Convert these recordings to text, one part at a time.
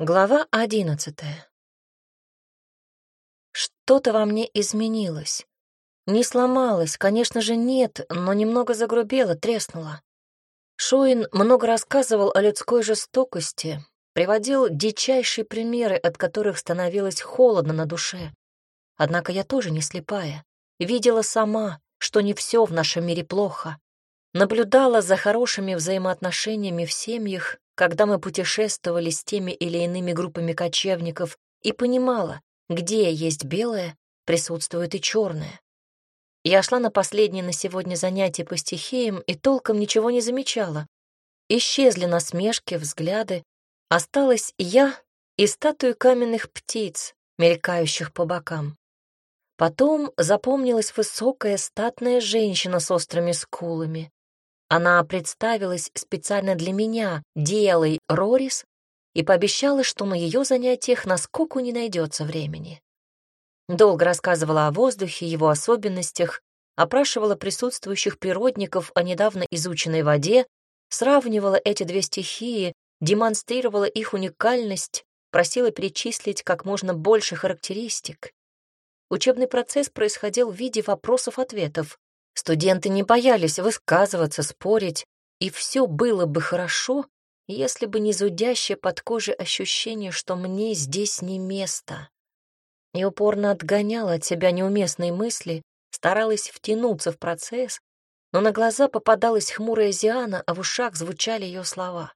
Глава одиннадцатая. Что-то во мне изменилось. Не сломалось, конечно же, нет, но немного загрубело, треснуло. Шуин много рассказывал о людской жестокости, приводил дичайшие примеры, от которых становилось холодно на душе. Однако я тоже не слепая. Видела сама, что не все в нашем мире плохо. Наблюдала за хорошими взаимоотношениями в семьях, когда мы путешествовали с теми или иными группами кочевников, и понимала, где есть белое, присутствует и черное. Я шла на последнее на сегодня занятие по стихиям и толком ничего не замечала. Исчезли насмешки, взгляды. Осталась я и статуи каменных птиц, мелькающих по бокам. Потом запомнилась высокая статная женщина с острыми скулами. Она представилась специально для меня, Диэлой Рорис, и пообещала, что на ее занятиях на скуку не найдется времени. Долго рассказывала о воздухе, его особенностях, опрашивала присутствующих природников о недавно изученной воде, сравнивала эти две стихии, демонстрировала их уникальность, просила перечислить как можно больше характеристик. Учебный процесс происходил в виде вопросов-ответов. Студенты не боялись высказываться, спорить, и все было бы хорошо, если бы не зудящее под кожей ощущение, что мне здесь не место. Я упорно отгоняла от себя неуместные мысли, старалась втянуться в процесс, но на глаза попадалась хмурая Зиана, а в ушах звучали ее слова.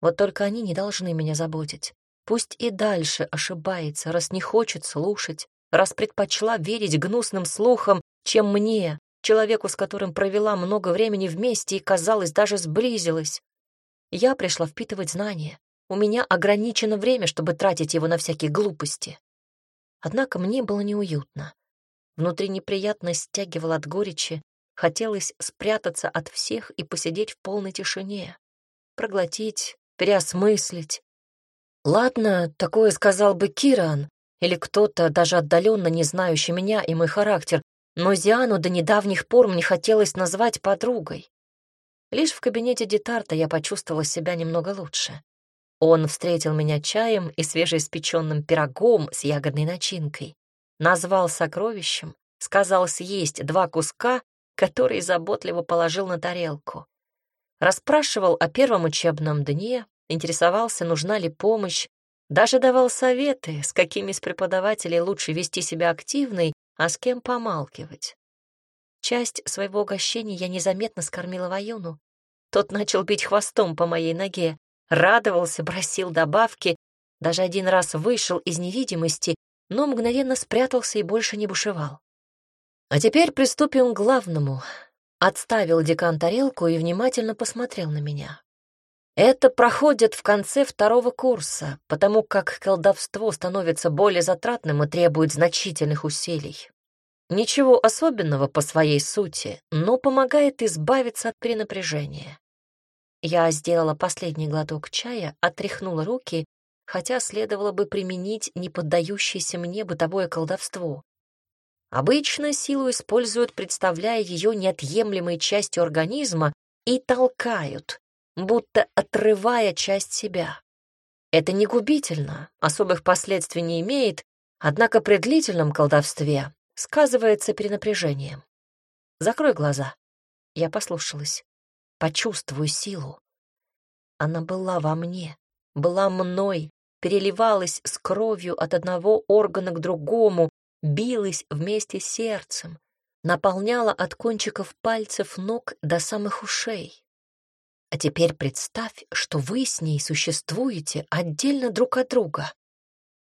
Вот только они не должны меня заботить. Пусть и дальше ошибается, раз не хочет слушать, раз предпочла верить гнусным слухам, чем мне, человеку, с которым провела много времени вместе и, казалось, даже сблизилась. Я пришла впитывать знания. У меня ограничено время, чтобы тратить его на всякие глупости. Однако мне было неуютно. Внутри неприятно стягивало от горечи, хотелось спрятаться от всех и посидеть в полной тишине, проглотить, переосмыслить. Ладно, такое сказал бы Киран или кто-то, даже отдаленно не знающий меня и мой характер, но Зиану до недавних пор мне хотелось назвать подругой. Лишь в кабинете Детарта я почувствовала себя немного лучше. Он встретил меня чаем и свежеиспеченным пирогом с ягодной начинкой, назвал сокровищем, сказал съесть два куска, которые заботливо положил на тарелку. Расспрашивал о первом учебном дне, интересовался, нужна ли помощь, даже давал советы, с какими из преподавателей лучше вести себя активной, а с кем помалкивать. Часть своего угощения я незаметно скормила Ваюну. Тот начал бить хвостом по моей ноге, радовался, бросил добавки, даже один раз вышел из невидимости, но мгновенно спрятался и больше не бушевал. А теперь приступим к главному. Отставил декан тарелку и внимательно посмотрел на меня. Это проходит в конце второго курса, потому как колдовство становится более затратным и требует значительных усилий. Ничего особенного по своей сути, но помогает избавиться от перенапряжения. Я сделала последний глоток чая, отряхнула руки, хотя следовало бы применить неподдающееся мне бытовое колдовство. Обычно силу используют, представляя ее неотъемлемой частью организма, и толкают, будто отрывая часть себя. Это не губительно, особых последствий не имеет, однако при длительном колдовстве сказывается перенапряжением. Закрой глаза. Я послушалась. Почувствую силу. Она была во мне, была мной, переливалась с кровью от одного органа к другому, билась вместе с сердцем, наполняла от кончиков пальцев ног до самых ушей. А теперь представь, что вы с ней существуете отдельно друг от друга.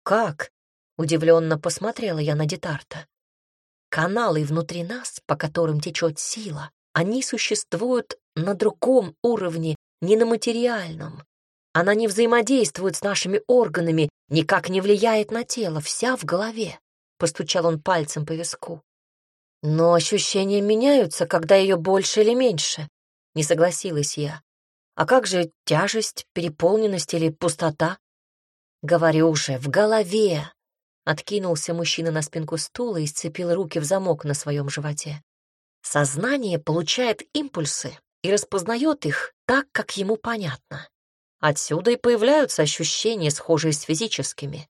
Как? Удивленно посмотрела я на Детарта. Каналы внутри нас, по которым течет сила, они существуют на другом уровне, не на материальном. Она не взаимодействует с нашими органами, никак не влияет на тело, вся в голове. Постучал он пальцем по виску. Но ощущения меняются, когда ее больше или меньше. Не согласилась я. А как же тяжесть, переполненность или пустота? Говорю же, в голове. Откинулся мужчина на спинку стула и сцепил руки в замок на своем животе. Сознание получает импульсы и распознает их так, как ему понятно. Отсюда и появляются ощущения, схожие с физическими.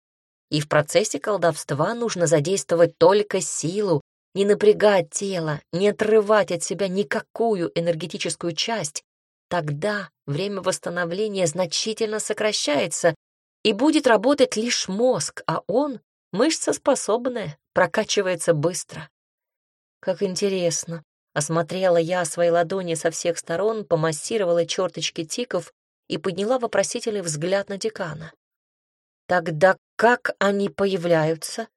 И в процессе колдовства нужно задействовать только силу, не напрягать тело, не отрывать от себя никакую энергетическую часть. Тогда время восстановления значительно сокращается, и будет работать лишь мозг, а он, мышца способная, прокачивается быстро. Как интересно. Осмотрела я свои ладони со всех сторон, помассировала черточки тиков и подняла вопросительный взгляд на декана. Тогда как они появляются?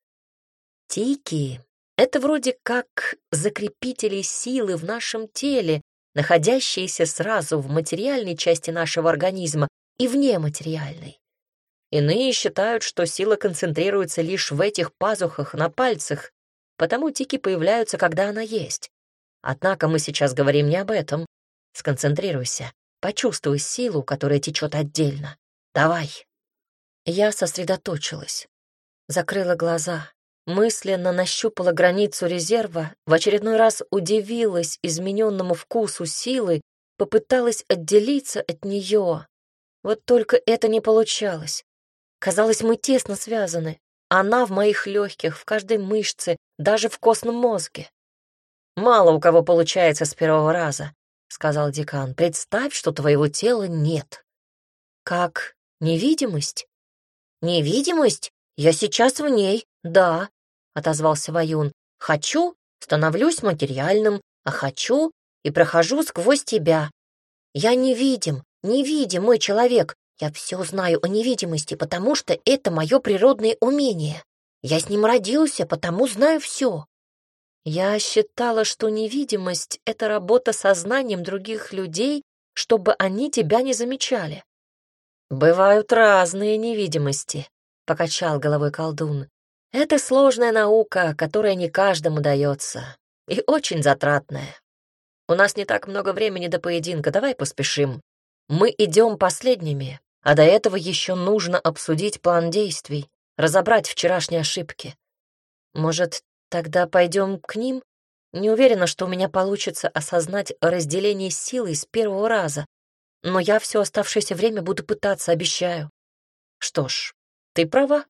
Тики — это вроде как закрепители силы в нашем теле, находящиеся сразу в материальной части нашего организма и в нематериальной. Иные считают, что сила концентрируется лишь в этих пазухах на пальцах, потому тики появляются, когда она есть. Однако мы сейчас говорим не об этом. Сконцентрируйся, почувствуй силу, которая течет отдельно. Давай. Я сосредоточилась, закрыла глаза, мысленно нащупала границу резерва, в очередной раз удивилась измененному вкусу силы, попыталась отделиться от нее. Вот только это не получалось. Казалось, мы тесно связаны. Она в моих легких, в каждой мышце, даже в костном мозге. «Мало у кого получается с первого раза», — сказал декан. «Представь, что твоего тела нет». «Как невидимость?» «Невидимость? Я сейчас в ней, да», — отозвался Ваюн. «Хочу, становлюсь материальным, а хочу и прохожу сквозь тебя. Я невидим, невидим, мой человек, я все знаю о невидимости, потому что это мое природное умение. Я с ним родился, потому знаю все. Я считала, что невидимость — это работа со знанием других людей, чтобы они тебя не замечали. «Бывают разные невидимости», — покачал головой колдун. «Это сложная наука, которая не каждому дается, и очень затратная. У нас не так много времени до поединка, давай поспешим. Мы идем последними, а до этого еще нужно обсудить план действий, разобрать вчерашние ошибки. Может, тогда пойдем к ним? Не уверена, что у меня получится осознать разделение силы с первого раза, но я все оставшееся время буду пытаться, обещаю. Что ж, ты права.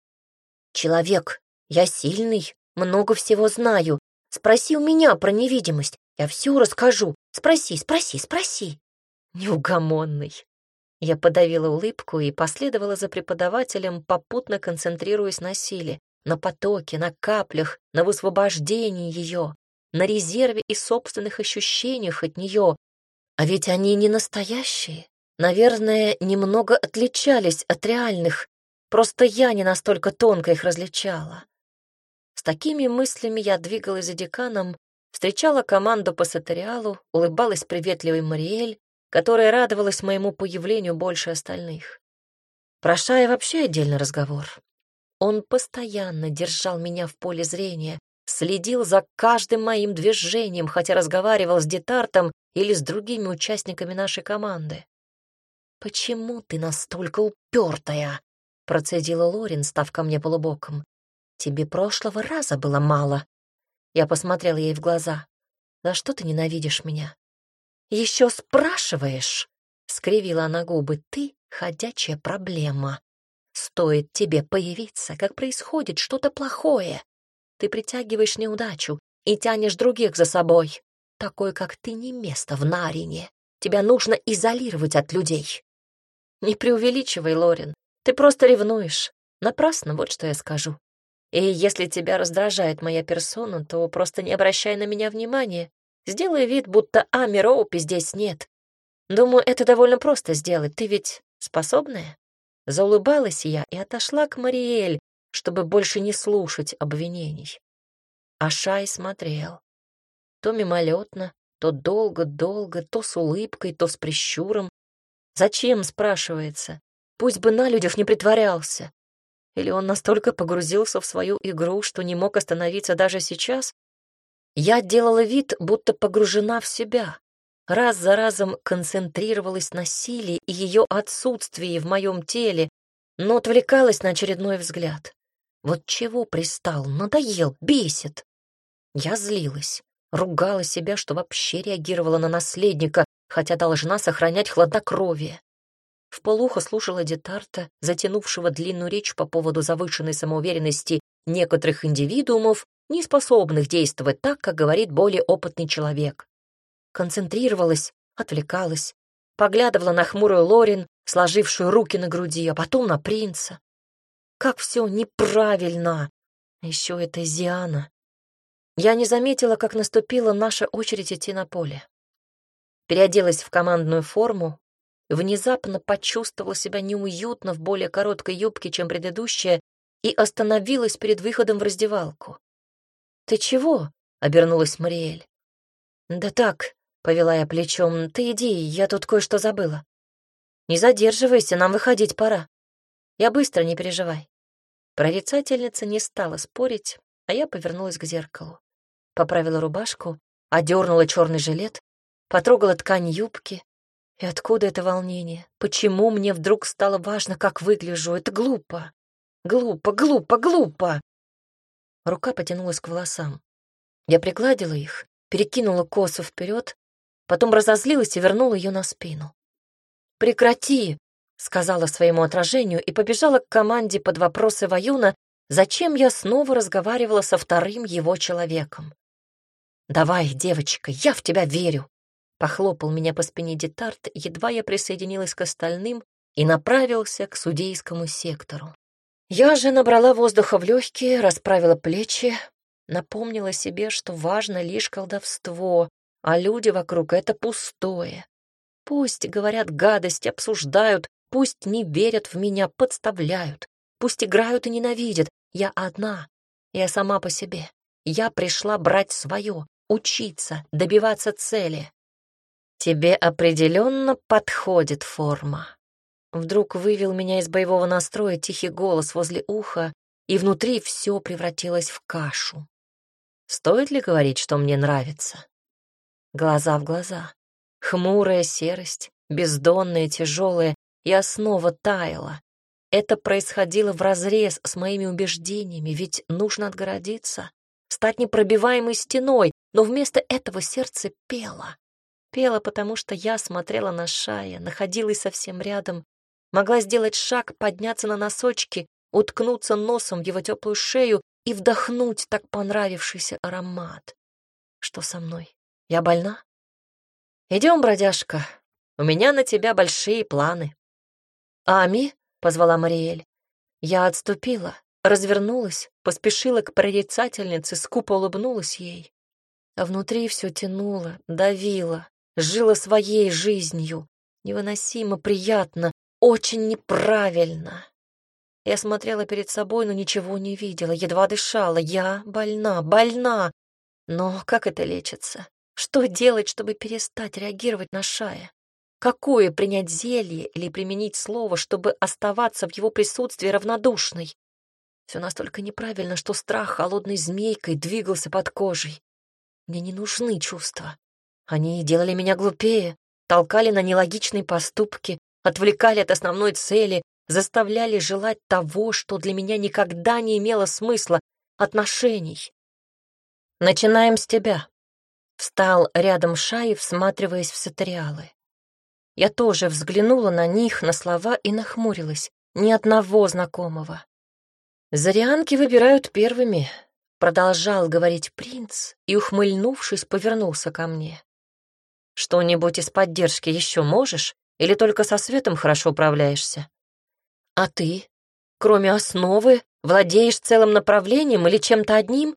Человек, я сильный, много всего знаю. Спроси у меня про невидимость, я все расскажу. Спроси, спроси, спроси. Неугомонный. Я подавила улыбку и последовала за преподавателем, попутно концентрируясь на силе, на потоке, на каплях, на высвобождении ее, на резерве и собственных ощущениях от нее. А ведь они не настоящие. Наверное, немного отличались от реальных, просто я не настолько тонко их различала. С такими мыслями я двигалась за деканом, встречала команду по сатериалу, улыбалась приветливой Мариэль, которая радовалась моему появлению больше остальных. Про Шая вообще отдельный разговор. Он постоянно держал меня в поле зрения, следил за каждым моим движением, хотя разговаривал с Детартом или с другими участниками нашей команды. «Почему ты настолько упертая?» — процедила Лорин, став ко мне полубоком. «Тебе прошлого раза было мало». Я посмотрела ей в глаза. «За что ты ненавидишь меня?» «Еще спрашиваешь?» — скривила она губы. «Ты — ходячая проблема. Стоит тебе появиться, как происходит что-то плохое. Ты притягиваешь неудачу и тянешь других за собой. Такой, как ты, не место в Нарине. Тебя нужно изолировать от людей». «Не преувеличивай, Лорин. Ты просто ревнуешь. Напрасно, вот что я скажу. И если тебя раздражает моя персона, то просто не обращай на меня внимания Сделай вид, будто Ами Роупи здесь нет. Думаю, это довольно просто сделать. Ты ведь способная?» Заулыбалась я и отошла к Мариэль, чтобы больше не слушать обвинений. А Шай смотрел. То мимолетно, то долго-долго, то с улыбкой, то с прищуром. Зачем, спрашивается? Пусть бы на людях не притворялся. Или он настолько погрузился в свою игру, что не мог остановиться даже сейчас? Я делала вид, будто погружена в себя. Раз за разом концентрировалась на силе и ее отсутствии в моем теле, но отвлекалась на очередной взгляд. Вот чего пристал, надоел, бесит. Я злилась, ругала себя, что вообще реагировала на наследника, хотя должна сохранять хладнокровие. В полухо слушала Детарта, затянувшего длинную речь по поводу завышенной самоуверенности некоторых индивидуумов, не способных действовать так, как говорит более опытный человек. Концентрировалась, отвлекалась, поглядывала на хмурую Лорин, сложившую руки на груди, а потом на принца. Как все неправильно! Еще это Зиана. Я не заметила, как наступила наша очередь идти на поле. Переоделась в командную форму, внезапно почувствовала себя неуютно в более короткой юбке, чем предыдущая, и остановилась перед выходом в раздевалку. «Ты чего?» — обернулась Мариэль. «Да так», — повела я плечом, — «ты иди, я тут кое-что забыла». «Не задерживайся, нам выходить пора. Я быстро, не переживай». Прорицательница не стала спорить, а я повернулась к зеркалу. Поправила рубашку, одернула черный жилет, потрогала ткань юбки. И откуда это волнение? Почему мне вдруг стало важно, как выгляжу? Это глупо. Глупо, глупо, глупо. Рука потянулась к волосам. Я пригладила их, перекинула косу вперед, потом разозлилась и вернула ее на спину. «Прекрати!» — сказала своему отражению и побежала к команде под вопросы Ваюна, зачем я снова разговаривала со вторым его человеком. «Давай, девочка, я в тебя верю!» Похлопал меня по спине Детарт, едва я присоединилась к остальным и направился к судейскому сектору. Я же набрала воздуха в легкие, расправила плечи, напомнила себе, что важно лишь колдовство, а люди вокруг — это пустое. Пусть говорят гадость, обсуждают, пусть не верят в меня, подставляют, пусть играют и ненавидят. Я одна, я сама по себе. Я пришла брать свое, учиться, добиваться цели. Тебе определенно подходит форма. Вдруг вывел меня из боевого настроя тихий голос возле уха, и внутри все превратилось в кашу. Стоит ли говорить, что мне нравится? Глаза в глаза. Хмурая серость, бездонная, тяжелая, я снова таяла. Это происходило вразрез с моими убеждениями, ведь нужно отгородиться, стать непробиваемой стеной, но вместо этого сердце пело. Пело, потому что я смотрела на Шая, находилась совсем рядом могла сделать шаг, подняться на носочки, уткнуться носом в его теплую шею и вдохнуть так понравившийся аромат. Что со мной? Я больна? Идем, бродяжка, у меня на тебя большие планы. Ами, позвала Мариэль. Я отступила, развернулась, поспешила к прорицательнице, скупо улыбнулась ей. А внутри все тянуло, давило, жило своей жизнью. Невыносимо приятно, очень неправильно. Я смотрела перед собой, но ничего не видела, едва дышала. Я больна, больна. Но как это лечится? Что делать, чтобы перестать реагировать на Шая? Какое принять зелье или применить слово, чтобы оставаться в его присутствии равнодушной? Все настолько неправильно, что страх холодной змейкой двигался под кожей. Мне не нужны чувства. Они делали меня глупее, толкали на нелогичные поступки, отвлекали от основной цели, заставляли желать того, что для меня никогда не имело смысла — отношений. «Начинаем с тебя», — встал рядом Шай, всматриваясь в сатериалы. Я тоже взглянула на них, на слова и нахмурилась. Ни одного знакомого. «Зарианки выбирают первыми», — продолжал говорить принц и, ухмыльнувшись, повернулся ко мне. «Что-нибудь из поддержки еще можешь?» Или только со светом хорошо управляешься? А ты, кроме основы, владеешь целым направлением или чем-то одним?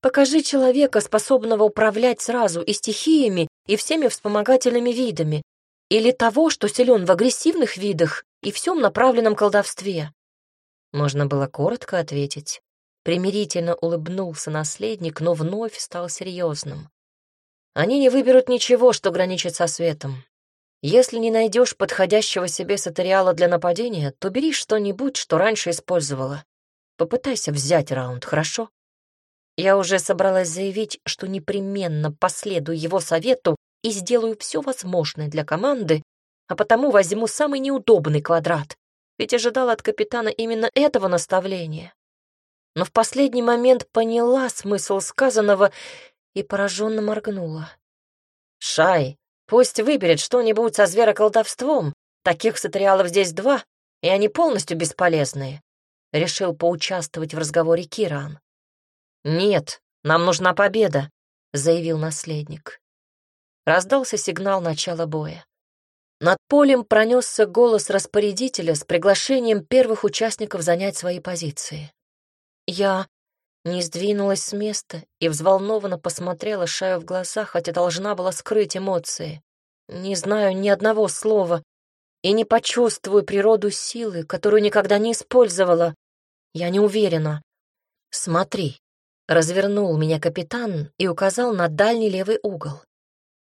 Покажи человека, способного управлять сразу и стихиями, и всеми вспомогательными видами, или того, что силен в агрессивных видах и всем направленном колдовстве. Можно было коротко ответить. Примирительно улыбнулся наследник, но вновь стал серьезным. Они не выберут ничего, что граничит со светом. Если не найдешь подходящего себе сатериала для нападения, то бери что-нибудь, что раньше использовала. Попытайся взять раунд, хорошо? Я уже собралась заявить, что непременно последую его совету и сделаю все возможное для команды, а потому возьму самый неудобный квадрат, ведь ожидала от капитана именно этого наставления. Но в последний момент поняла смысл сказанного и пораженно моргнула. «Шай, Пусть выберет что-нибудь со звероколдовством, Таких сатериалов здесь два, и они полностью бесполезные. Решил поучаствовать в разговоре Киран. «Нет, нам нужна победа», — заявил наследник. Раздался сигнал начала боя. Над полем пронесся голос распорядителя с приглашением первых участников занять свои позиции. Я не сдвинулась с места и взволнованно посмотрела Шаю в глаза, хотя должна была скрыть эмоции. Не знаю ни одного слова и не почувствую природу силы, которую никогда не использовала. Я не уверена. Смотри. Развернул меня капитан и указал на дальний левый угол.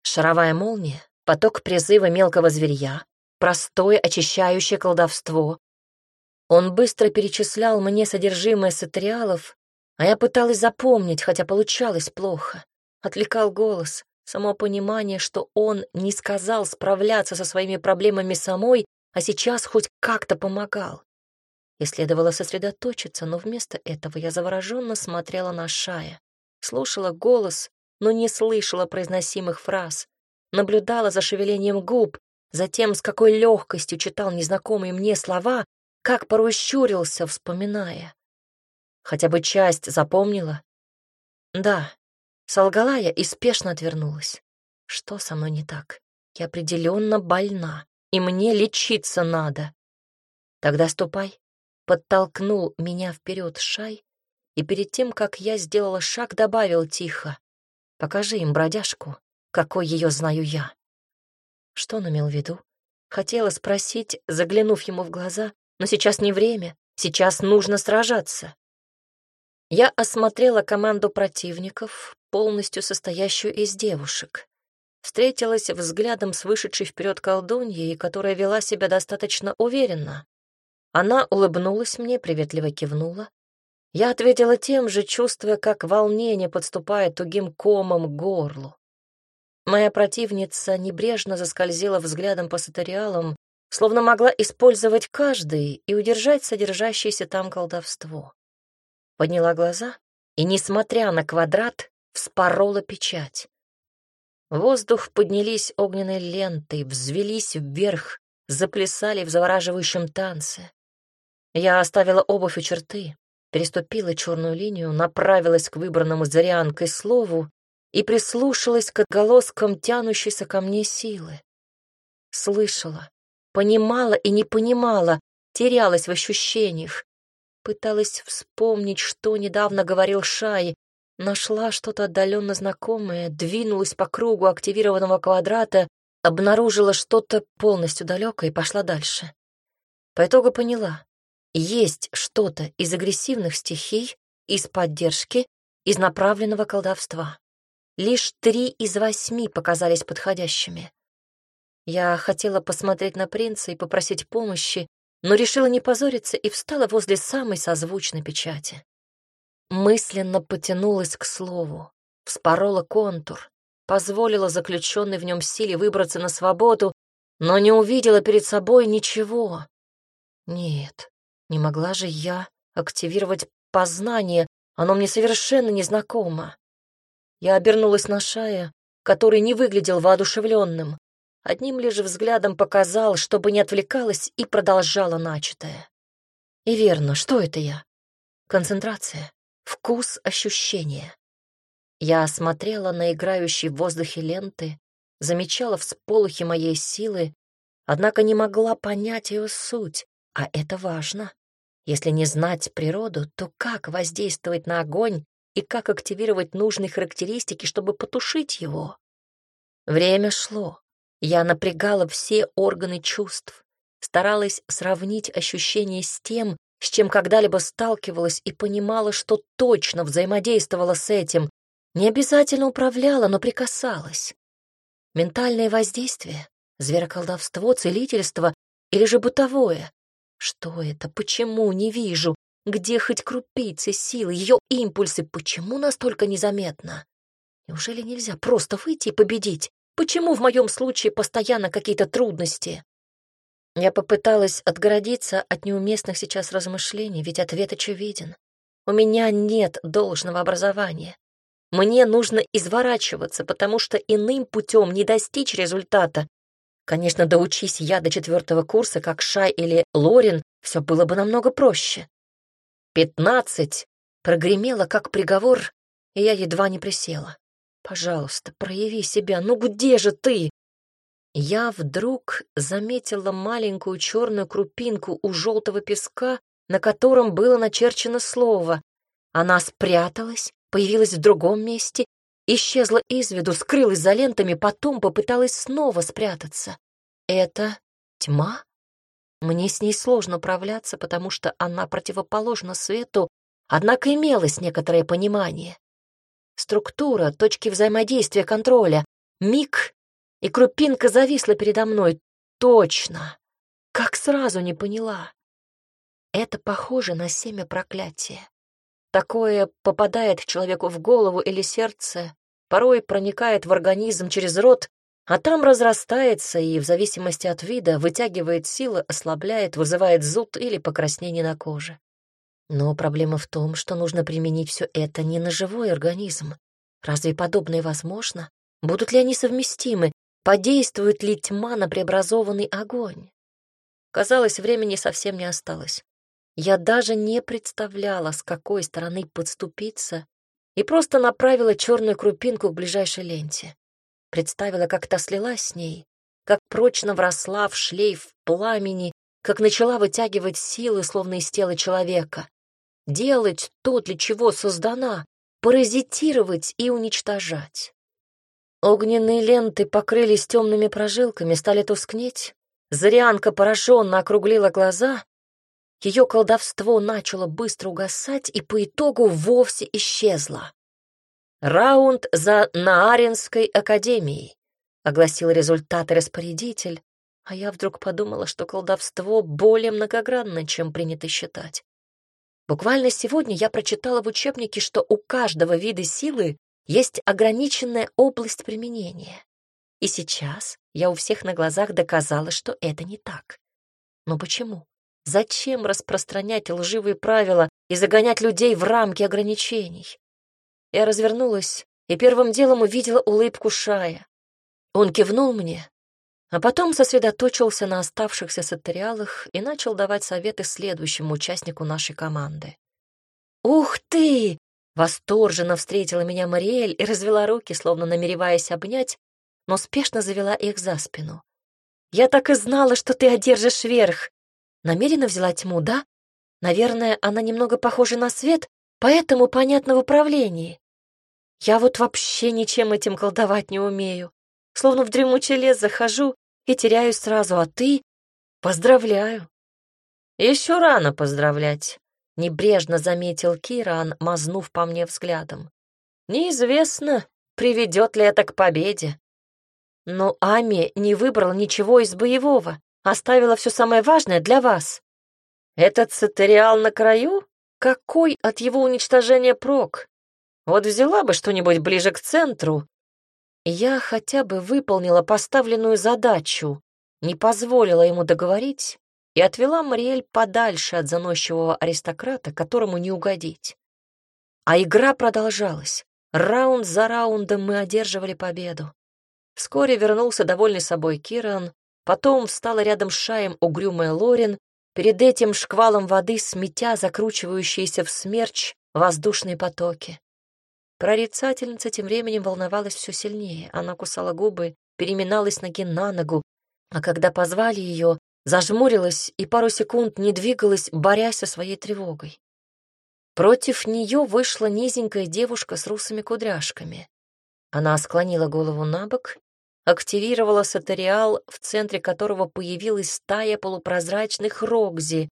Шаровая молния, поток призыва мелкого зверья, простое очищающее колдовство. Он быстро перечислял мне содержимое сатериалов, а я пыталась запомнить, хотя получалось плохо. Отвлекал голос, само понимание, что он не сказал справляться со своими проблемами самой, а сейчас хоть как-то помогал. И следовало сосредоточиться, но вместо этого я завороженно смотрела на Шая, слушала голос, но не слышала произносимых фраз, наблюдала за шевелением губ, затем с какой легкостью читал незнакомые мне слова, как порой щурился, вспоминая. Хотя бы часть запомнила? Да, солгала я и спешно отвернулась. Что со мной не так? Я определенно больна, и мне лечиться надо. Тогда ступай. Подтолкнул меня вперед Шай, и перед тем, как я сделала шаг, добавил тихо. Покажи им бродяжку, какой ее знаю я. Что он имел в виду? Хотела спросить, заглянув ему в глаза, но сейчас не время, сейчас нужно сражаться. Я осмотрела команду противников, полностью состоящую из девушек. Встретилась взглядом с вышедшей вперед колдуньей, которая вела себя достаточно уверенно. Она улыбнулась мне, приветливо кивнула. Я ответила тем же, чувствуя, как волнение подступает тугим комом к горлу. Моя противница небрежно заскользила взглядом по сатериалам, словно могла использовать каждый и удержать содержащееся там колдовство подняла глаза и, несмотря на квадрат, вспорола печать. В воздух поднялись огненные ленты, взвелись вверх, заплясали в завораживающем танце. Я оставила обувь и черты, переступила черную линию, направилась к выбранному Зарианкой слову и прислушалась к отголоскам тянущейся ко мне силы. Слышала, понимала и не понимала, терялась в ощущениях, Пыталась вспомнить, что недавно говорил Шай. Нашла что-то отдаленно знакомое, двинулась по кругу активированного квадрата, обнаружила что-то полностью далекое и пошла дальше. По итогу поняла, есть что-то из агрессивных стихий, из поддержки, из направленного колдовства. Лишь три из восьми показались подходящими. Я хотела посмотреть на принца и попросить помощи, но решила не позориться и встала возле самой созвучной печати. Мысленно потянулась к слову, вспорола контур, позволила заключенной в нем силе выбраться на свободу, но не увидела перед собой ничего. Нет, не могла же я активировать познание, оно мне совершенно незнакомо. Я обернулась на Шая, который не выглядел воодушевленным. Одним лишь взглядом показал, чтобы не отвлекалась и продолжала начатое. И верно, что это я? Концентрация, вкус, ощущения. Я смотрела на играющие в воздухе ленты, замечала всполохи моей силы, однако не могла понять ее суть, а это важно. Если не знать природу, то как воздействовать на огонь и как активировать нужные характеристики, чтобы потушить его? Время шло. Я напрягала все органы чувств, старалась сравнить ощущения с тем, с чем когда-либо сталкивалась и понимала, что точно взаимодействовала с этим, не обязательно управляла, но прикасалась. Ментальное воздействие, звероколдовство, целительство или же бытовое? Что это? Почему? Не вижу. Где хоть крупицы силы, ее импульсы? Почему настолько незаметно? Неужели нельзя просто выйти и победить? Почему в моем случае постоянно какие-то трудности? Я попыталась отгородиться от неуместных сейчас размышлений, ведь ответ очевиден. У меня нет должного образования. Мне нужно изворачиваться, потому что иным путем не достичь результата. Конечно, доучись я до четвертого курса, как Шай или Лорин, все было бы намного проще. «Пятнадцать!» прогремело, как приговор, и я едва не присела. «Пожалуйста, прояви себя, ну где же ты?» Я вдруг заметила маленькую черную крупинку у желтого песка, на котором было начерчено слово. Она спряталась, появилась в другом месте, исчезла из виду, скрылась за лентами, потом попыталась снова спрятаться. Это тьма? Мне с ней сложно управляться, потому что она противоположна свету, однако имелось некоторое понимание. Структура, точки взаимодействия, контроля. Миг, и крупинка зависла передо мной. Точно. Как сразу не поняла. Это похоже на семя проклятия. Такое попадает человеку в голову или сердце, порой проникает в организм через рот а там разрастается и, в зависимости от вида, вытягивает силы, ослабляет, вызывает зуд или покраснение на коже. Но проблема в том, что нужно применить все это не на живой организм. Разве подобное возможно? Будут ли они совместимы? Подействует ли тьма на преобразованный огонь? Казалось, времени совсем не осталось. Я даже не представляла, с какой стороны подступиться, и просто направила черную крупинку к ближайшей ленте. Представила, как та слилась с ней, как прочно вросла в шлейф пламени, как начала вытягивать силы, словно из тела человека. Делать то, для чего создана, паразитировать и уничтожать. Огненные ленты покрылись темными прожилками, стали тускнеть. Зарианка пораженно округлила глаза. Ее колдовство начало быстро угасать и по итогу вовсе исчезло. «Раунд за Нааринской академией», — огласил результаты распорядитель, а я вдруг подумала, что колдовство более многогранно, чем принято считать. Буквально сегодня я прочитала в учебнике, что у каждого вида силы есть ограниченная область применения. И сейчас я у всех на глазах доказала, что это не так. Но почему? Зачем распространять лживые правила и загонять людей в рамки ограничений? Я развернулась и первым делом увидела улыбку Шая. Он кивнул мне, а потом сосредоточился на оставшихся сатериалах и начал давать советы следующему участнику нашей команды. «Ух ты!» — восторженно встретила меня Мариэль и развела руки, словно намереваясь обнять, но спешно завела их за спину. «Я так и знала, что ты одержишь верх. Намеренно взяла тьму, да? Наверное, она немного похожа на свет, поэтому понятна в управлении. Я вот вообще ничем этим колдовать не умею. Словно в дремучий лес захожу и теряюсь сразу, а ты... Поздравляю. Еще рано поздравлять, — небрежно заметил Киран, мазнув по мне взглядом. Неизвестно, приведет ли это к победе. Но Ами не выбрал ничего из боевого, оставила все самое важное для вас. Этот сатериал на краю? Какой от его уничтожения прок? Вот взяла бы что-нибудь ближе к центру, я хотя бы выполнила поставленную задачу, не позволила ему договорить и отвела Мариэль подальше от заносчивого аристократа, которому не угодить. А игра продолжалась. Раунд за раундом мы одерживали победу. Вскоре вернулся довольный собой Киран, потом встала рядом с Шаем угрюмая Лорин, перед этим шквалом воды сметя закручивающиеся в смерч воздушные потоки. Прорицательница тем временем волновалась все сильнее. Она кусала губы, переминалась ноги на ногу, а когда позвали ее, зажмурилась и пару секунд не двигалась, борясь со своей тревогой. Против нее вышла низенькая девушка с русыми кудряшками. Она склонила голову на бок, активировала сатериал, в центре которого появилась стая полупрозрачных рогзи,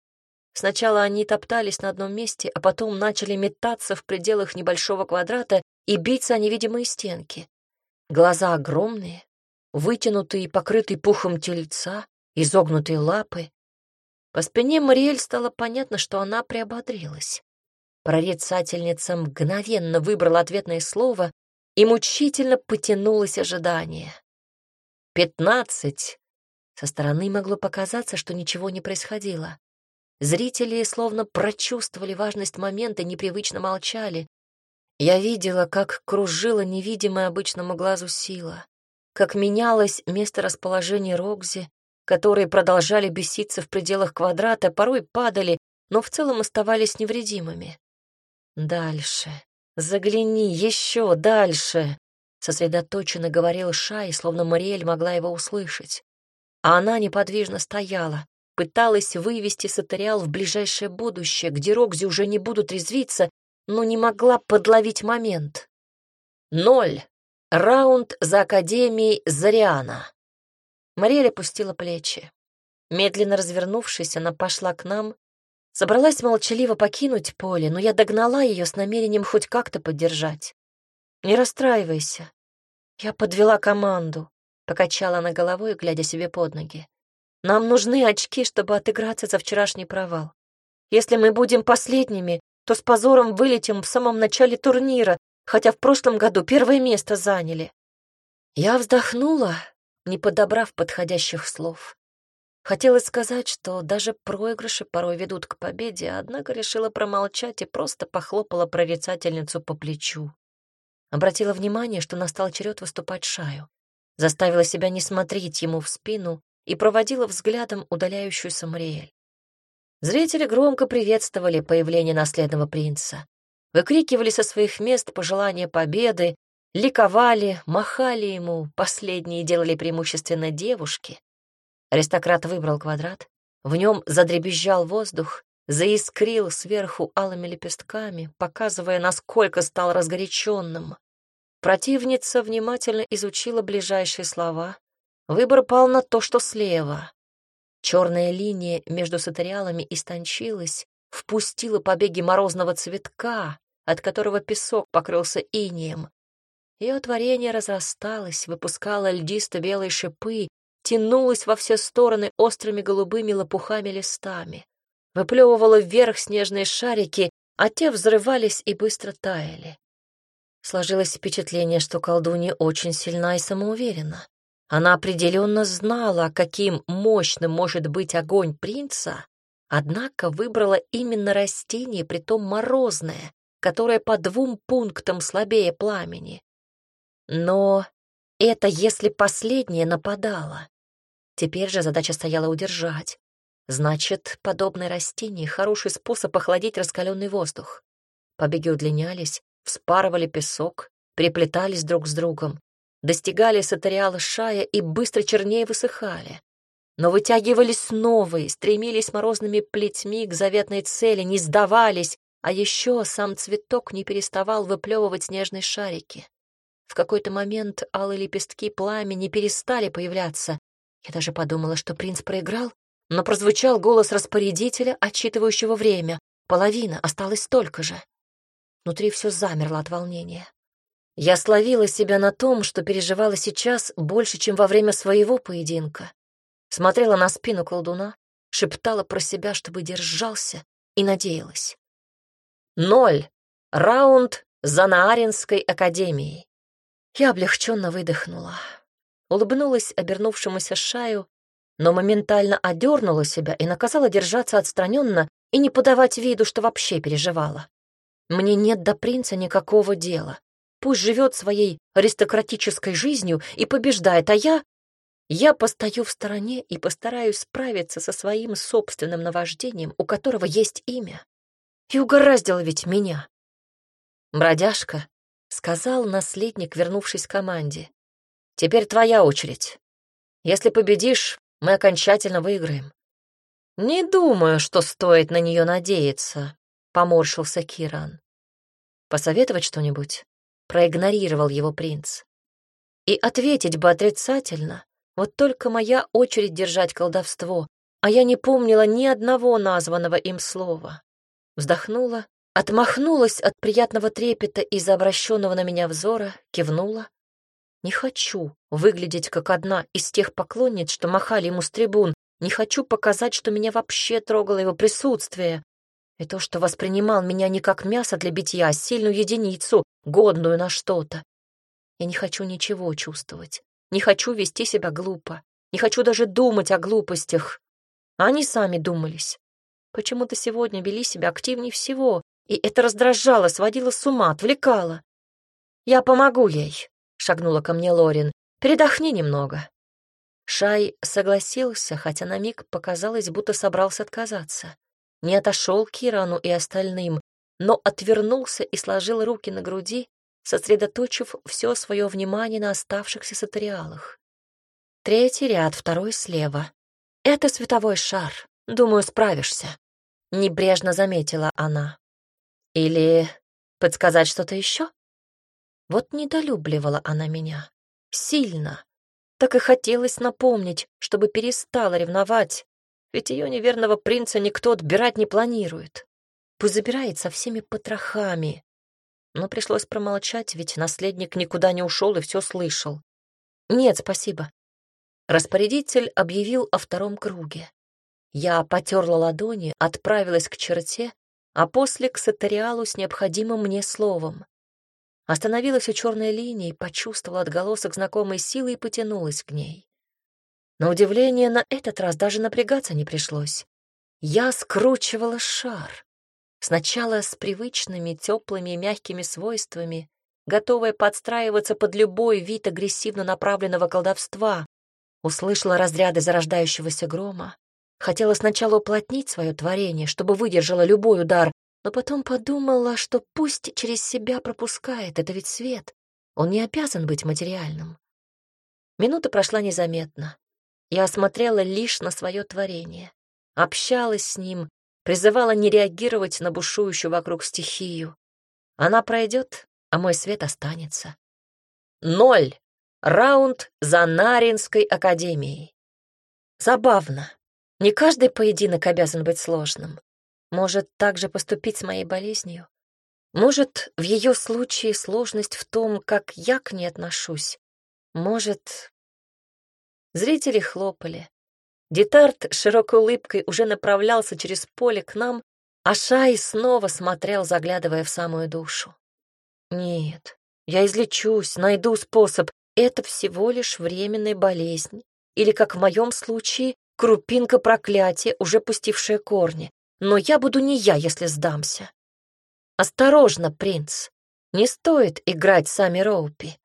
Сначала они топтались на одном месте, а потом начали метаться в пределах небольшого квадрата и биться о невидимые стенки. Глаза огромные, вытянутые и покрытые пухом тельца, изогнутые лапы. По спине Мариэль стало понятно, что она приободрилась. Прорицательница мгновенно выбрала ответное слово и мучительно потянулось ожидание. «Пятнадцать!» Со стороны могло показаться, что ничего не происходило. Зрители словно прочувствовали важность момента непривычно молчали. Я видела, как кружила невидимая обычному глазу сила, как менялось место расположения Рокзи, которые продолжали беситься в пределах квадрата, порой падали, но в целом оставались невредимыми. «Дальше. Загляни, еще дальше!» — сосредоточенно говорил Шай, словно Мариэль могла его услышать. А она неподвижно стояла, пыталась вывести Сатериал в ближайшее будущее, где Рокзи уже не будут резвиться, но не могла подловить момент. Ноль. Раунд за Академией Зариана. Мариэль опустила плечи. Медленно развернувшись, она пошла к нам, собралась молчаливо покинуть поле, но я догнала ее с намерением хоть как-то поддержать. «Не расстраивайся. Я подвела команду», — покачала она головой, глядя себе под ноги. Нам нужны очки, чтобы отыграться за вчерашний провал. Если мы будем последними, то с позором вылетим в самом начале турнира, хотя в прошлом году первое место заняли. Я вздохнула, не подобрав подходящих слов. Хотелось сказать, что даже проигрыши порой ведут к победе, однако решила промолчать и просто похлопала прорицательницу по плечу. Обратила внимание, что настал черед выступать Шаю. Заставила себя не смотреть ему в спину и проводила взглядом удаляющуюся Мариэль. Зрители громко приветствовали появление наследного принца, выкрикивали со своих мест пожелания победы, ликовали, махали ему, последние делали преимущественно девушки. Аристократ выбрал квадрат, в нем задребезжал воздух, заискрил сверху алыми лепестками, показывая, насколько стал разгоряченным. Противница внимательно изучила ближайшие слова, Выбор пал на то, что слева. Черная линия между сатериалами истончилась, впустила побеги морозного цветка, от которого песок покрылся инием. Ее творение разрасталось, выпускало льдисто-белые шипы, тянулось во все стороны острыми голубыми лопухами листами, выплевывало вверх снежные шарики, а те взрывались и быстро таяли. Сложилось впечатление, что колдунья очень сильна и самоуверена. Она определенно знала, каким мощным может быть огонь принца, однако выбрала именно растение, притом морозное, которое по двум пунктам слабее пламени. Но это если последнее нападало. Теперь же задача стояла удержать. Значит, подобное растение — хороший способ охладить раскаленный воздух. Побеги удлинялись, вспарывали песок, приплетались друг с другом достигали сатериала шая и быстро чернее высыхали. Но вытягивались новые, стремились морозными плетьми к заветной цели, не сдавались, а еще сам цветок не переставал выплевывать снежные шарики. В какой-то момент алые лепестки пламени перестали появляться. Я даже подумала, что принц проиграл, но прозвучал голос распорядителя, отчитывающего время. Половина, осталось столько же. Внутри все замерло от волнения. Я словила себя на том, что переживала сейчас больше, чем во время своего поединка. Смотрела на спину колдуна, шептала про себя, чтобы держался, и надеялась. Ноль. Раунд за Нааринской академией. Я облегченно выдохнула. Улыбнулась обернувшемуся шаю, но моментально одернула себя и наказала держаться отстраненно и не подавать виду, что вообще переживала. Мне нет до принца никакого дела. Пусть живет своей аристократической жизнью и побеждает, а я... Я постою в стороне и постараюсь справиться со своим собственным наваждением, у которого есть имя. И угораздило ведь меня. «Бродяжка», — сказал наследник, вернувшись к команде, — «теперь твоя очередь. Если победишь, мы окончательно выиграем». «Не думаю, что стоит на нее надеяться», — поморщился Киран. «Посоветовать что-нибудь?» Проигнорировал его принц. И ответить бы отрицательно, вот только моя очередь держать колдовство, а я не помнила ни одного названного им слова. Вздохнула, отмахнулась от приятного трепета из-за обращенного на меня взора, кивнула. Не хочу выглядеть как одна из тех поклонниц, что махали ему с трибун, не хочу показать, что меня вообще трогало его присутствие, и то, что воспринимал меня не как мясо для битья, а сильную единицу, годную на что-то. Я не хочу ничего чувствовать, не хочу вести себя глупо, не хочу даже думать о глупостях. Они сами думались. Почему-то сегодня вели себя активнее всего, и это раздражало, сводило с ума, отвлекало. «Я помогу ей», — шагнула ко мне Лорин. Передохни немного». Шай согласился, хотя на миг показалось, будто собрался отказаться. Не отошел к Кирану и остальным, но отвернулся и сложил руки на груди, сосредоточив все свое внимание на оставшихся сатериалах. Третий ряд, второй слева. Это световой шар. Думаю, справишься. Небрежно заметила она. Или подсказать что-то еще? Вот недолюбливала она меня. Сильно. Так и хотелось напомнить, чтобы перестала ревновать, ведь ее неверного принца никто отбирать не планирует. Пусть забирает со всеми потрохами. Но пришлось промолчать, ведь наследник никуда не ушел и все слышал. Нет, спасибо. Распорядитель объявил о втором круге. Я потерла ладони, отправилась к черте, а после к сатериалу с необходимым мне словом. Остановилась у черной линии, почувствовала отголосок знакомой силы и потянулась к ней. На удивление, на этот раз даже напрягаться не пришлось. Я скручивала шар. Сначала с привычными, теплыми и мягкими свойствами, готовая подстраиваться под любой вид агрессивно направленного колдовства, услышала разряды зарождающегося грома, Хотела сначала уплотнить свое творение, чтобы выдержало любой удар, но потом подумала, что пусть через себя пропускает, это ведь свет. Он не обязан быть материальным. Минута прошла незаметно. Я осмотрела лишь на свое творение, общалась с ним, призывала не реагировать на бушующую вокруг стихию. Она пройдет, а мой свет останется. Ноль. Раунд за Наринской академией. Забавно. Не каждый поединок обязан быть сложным. Может так же поступить с моей болезнью? Может, в ее случае сложность в том, как я к ней отношусь? Может... Зрители хлопали. Детарт широкой улыбкой уже направлялся через поле к нам, а Шай снова смотрел, заглядывая в самую душу. Нет, я излечусь, найду способ. Это всего лишь временная болезнь. Или, как в моем случае, крупинка проклятия, уже пустившая корни. Но я буду не я, если сдамся. Осторожно, принц. Не стоит играть сами Роупи.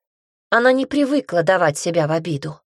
Она не привыкла давать себя в обиду.